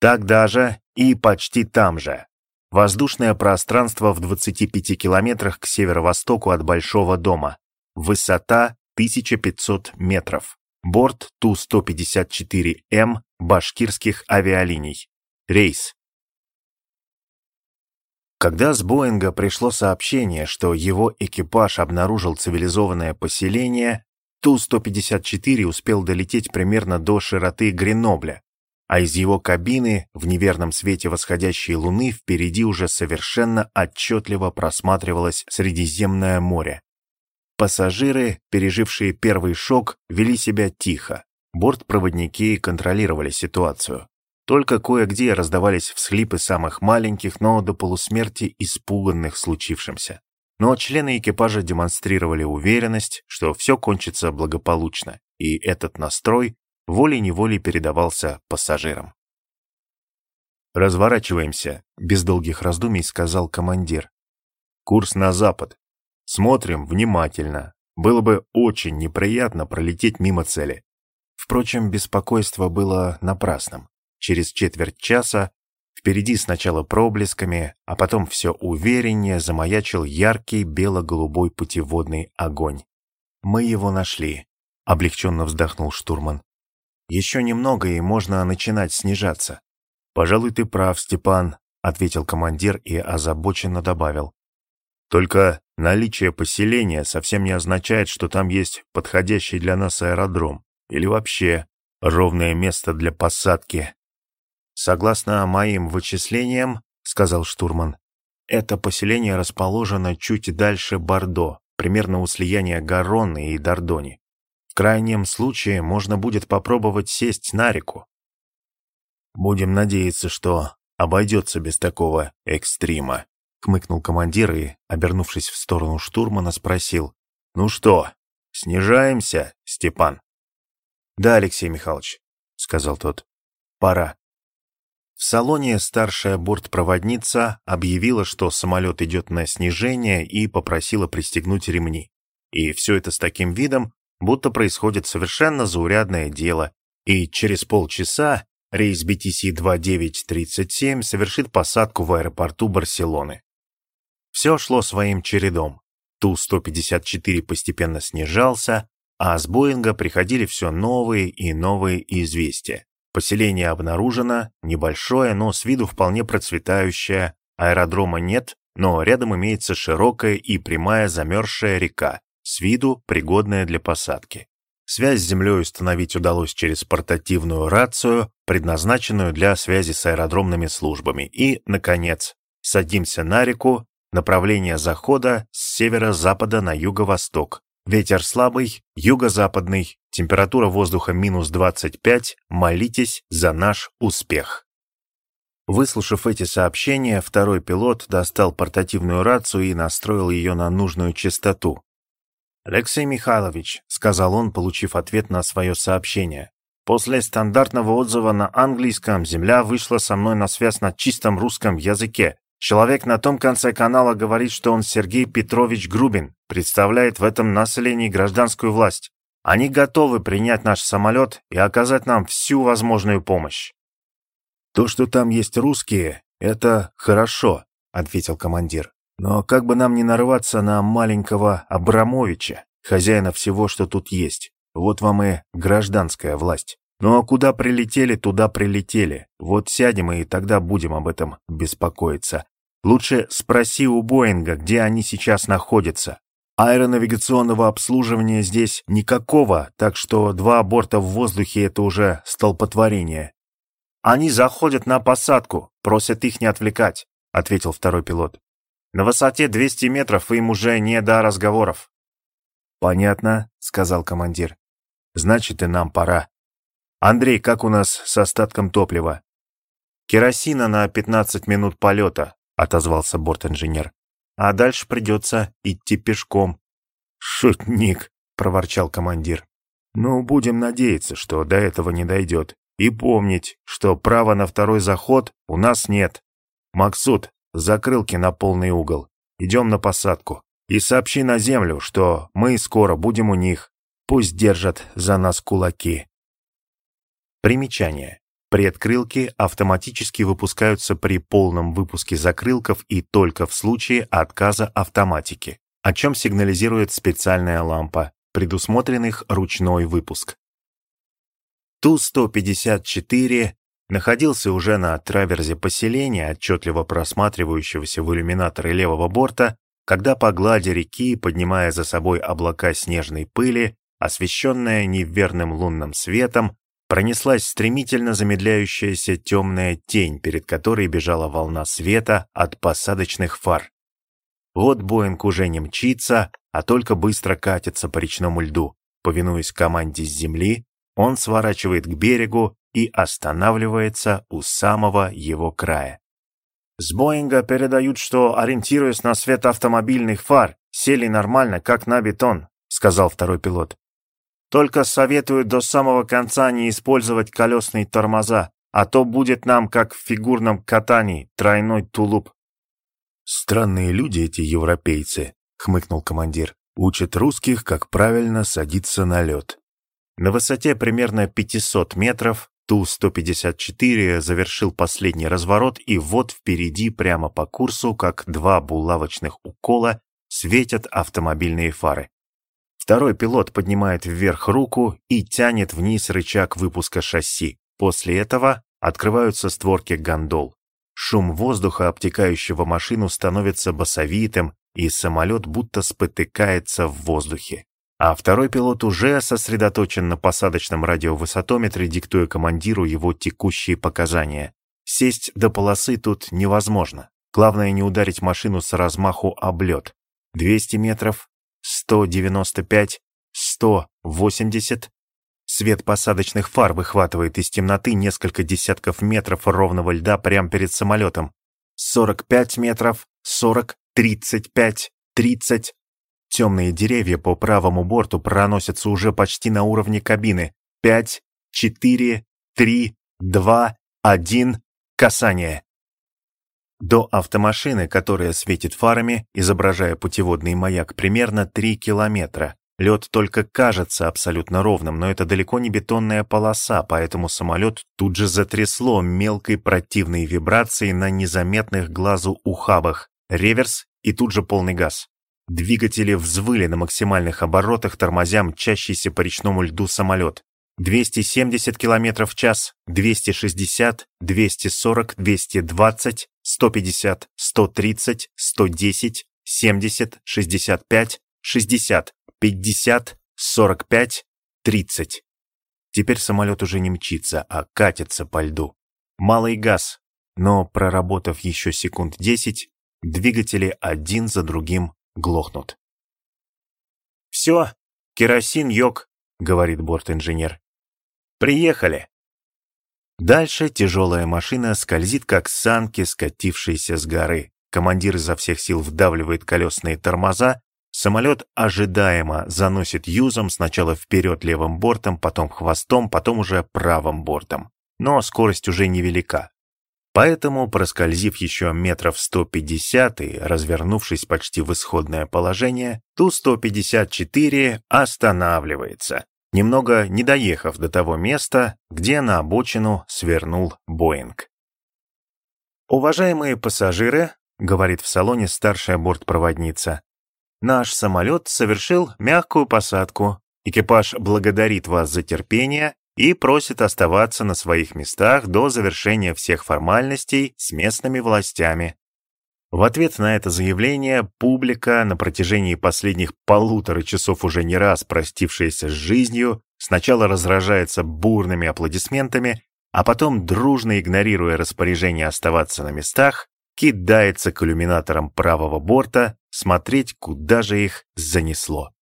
Тогда же и почти там же. Воздушное пространство в 25 километрах к северо-востоку от Большого дома. Высота 1500 метров. Борт Ту-154М башкирских авиалиний. Рейс. Когда с Боинга пришло сообщение, что его экипаж обнаружил цивилизованное поселение, Ту-154 успел долететь примерно до широты Гренобля, а из его кабины в неверном свете восходящей луны впереди уже совершенно отчетливо просматривалось Средиземное море. Пассажиры, пережившие первый шок, вели себя тихо. Бортпроводники контролировали ситуацию. Только кое-где раздавались всхлипы самых маленьких, но до полусмерти испуганных случившимся. Но члены экипажа демонстрировали уверенность, что все кончится благополучно, и этот настрой волей-неволей передавался пассажирам. «Разворачиваемся», — без долгих раздумий сказал командир. «Курс на запад. Смотрим внимательно. Было бы очень неприятно пролететь мимо цели». Впрочем, беспокойство было напрасным. Через четверть часа впереди сначала проблесками, а потом все увереннее замаячил яркий бело-голубой путеводный огонь. «Мы его нашли», — облегченно вздохнул штурман. «Еще немного, и можно начинать снижаться». «Пожалуй, ты прав, Степан», — ответил командир и озабоченно добавил. «Только наличие поселения совсем не означает, что там есть подходящий для нас аэродром или вообще ровное место для посадки «Согласно моим вычислениям, — сказал штурман, — это поселение расположено чуть дальше Бордо, примерно у слияния Гаронны и Дордони. Крайнем случае можно будет попробовать сесть на реку. Будем надеяться, что обойдется без такого экстрима», — хмыкнул командир и, обернувшись в сторону штурмана, спросил. «Ну что, снижаемся, Степан?» «Да, Алексей Михайлович», — сказал тот. «Пора». В салоне старшая бортпроводница объявила, что самолет идет на снижение и попросила пристегнуть ремни. И все это с таким видом, будто происходит совершенно заурядное дело, и через полчаса рейс BTC-2937 совершит посадку в аэропорту Барселоны. Все шло своим чередом. Ту-154 постепенно снижался, а с Боинга приходили все новые и новые известия. Поселение обнаружено, небольшое, но с виду вполне процветающее, аэродрома нет, но рядом имеется широкая и прямая замерзшая река, с виду пригодная для посадки. Связь с землей установить удалось через портативную рацию, предназначенную для связи с аэродромными службами. И, наконец, садимся на реку, направление захода с северо-запада на юго-восток, Ветер слабый, юго-западный, температура воздуха минус 25, молитесь за наш успех. Выслушав эти сообщения, второй пилот достал портативную рацию и настроил ее на нужную частоту. «Алексей Михайлович», — сказал он, получив ответ на свое сообщение, «после стандартного отзыва на английском Земля вышла со мной на связь на чистом русском языке. Человек на том конце канала говорит, что он Сергей Петрович Грубин, представляет в этом населении гражданскую власть. Они готовы принять наш самолет и оказать нам всю возможную помощь. «То, что там есть русские, это хорошо», — ответил командир. «Но как бы нам не нарваться на маленького Абрамовича, хозяина всего, что тут есть. Вот вам и гражданская власть. Ну а куда прилетели, туда прилетели. Вот сядем и тогда будем об этом беспокоиться. Лучше спроси у Боинга, где они сейчас находятся. Аэронавигационного обслуживания здесь никакого, так что два борта в воздухе — это уже столпотворение. «Они заходят на посадку, просят их не отвлекать», — ответил второй пилот. «На высоте 200 метров им уже не до разговоров». «Понятно», — сказал командир. «Значит, и нам пора. Андрей, как у нас с остатком топлива?» «Керосина на 15 минут полета», отозвался борт-инженер. «А дальше придется идти пешком». «Шутник», — проворчал командир. «Ну, будем надеяться, что до этого не дойдет. И помнить, что права на второй заход у нас нет. Максут, закрылки на полный угол. Идем на посадку. И сообщи на землю, что мы скоро будем у них. Пусть держат за нас кулаки». Примечание. Предкрылки автоматически выпускаются при полном выпуске закрылков и только в случае отказа автоматики, о чем сигнализирует специальная лампа, предусмотренных ручной выпуск. Ту-154 находился уже на траверзе поселения, отчетливо просматривающегося в иллюминаторы левого борта, когда по глади реки, поднимая за собой облака снежной пыли, освещенная неверным лунным светом, пронеслась стремительно замедляющаяся темная тень, перед которой бежала волна света от посадочных фар. Вот Боинг уже не мчится, а только быстро катится по речному льду. Повинуясь команде с земли, он сворачивает к берегу и останавливается у самого его края. С Боинга передают, что, ориентируясь на свет автомобильных фар, сели нормально, как на бетон, сказал второй пилот. Только советую до самого конца не использовать колесные тормоза, а то будет нам, как в фигурном катании, тройной тулуп. «Странные люди эти европейцы», — хмыкнул командир. «Учат русских, как правильно садиться на лед». На высоте примерно 500 метров Ту-154 завершил последний разворот, и вот впереди, прямо по курсу, как два булавочных укола, светят автомобильные фары. Второй пилот поднимает вверх руку и тянет вниз рычаг выпуска шасси. После этого открываются створки гондол. Шум воздуха, обтекающего машину, становится басовитым, и самолет будто спотыкается в воздухе. А второй пилот уже сосредоточен на посадочном радиовысотометре, диктуя командиру его текущие показания. Сесть до полосы тут невозможно. Главное не ударить машину с размаху об лед. 200 метров, 195, 180. Свет посадочных фар выхватывает из темноты несколько десятков метров ровного льда прямо перед самолетом. 45 метров, 40, 35, 30. Темные деревья по правому борту проносятся уже почти на уровне кабины. 5, 4, 3, 2, 1. Касание. До автомашины, которая светит фарами, изображая путеводный маяк, примерно 3 километра. Лед только кажется абсолютно ровным, но это далеко не бетонная полоса, поэтому самолет тут же затрясло мелкой противной вибрацией на незаметных глазу ухабах, реверс и тут же полный газ. Двигатели взвыли на максимальных оборотах, тормозя мчащийся по речному льду самолет. 270 км в час, 260, 240, 220, 150, 130, 110, 70, 65, 60, 50, 45, 30. Теперь самолет уже не мчится, а катится по льду. Малый газ, но проработав еще секунд 10, двигатели один за другим глохнут. «Все, керосин йог», — говорит борт-инженер. «Приехали». Дальше тяжелая машина скользит, как санки, скатившиеся с горы. Командир изо всех сил вдавливает колесные тормоза. Самолет ожидаемо заносит юзом сначала вперед левым бортом, потом хвостом, потом уже правым бортом. Но скорость уже невелика. Поэтому, проскользив еще метров 150 и развернувшись почти в исходное положение, Ту-154 останавливается немного не доехав до того места, где на обочину свернул Боинг. «Уважаемые пассажиры», — говорит в салоне старшая бортпроводница, «наш самолет совершил мягкую посадку. Экипаж благодарит вас за терпение и просит оставаться на своих местах до завершения всех формальностей с местными властями. В ответ на это заявление публика, на протяжении последних полутора часов уже не раз простившаяся с жизнью, сначала разражается бурными аплодисментами, а потом, дружно игнорируя распоряжение оставаться на местах, кидается к иллюминаторам правого борта смотреть, куда же их занесло.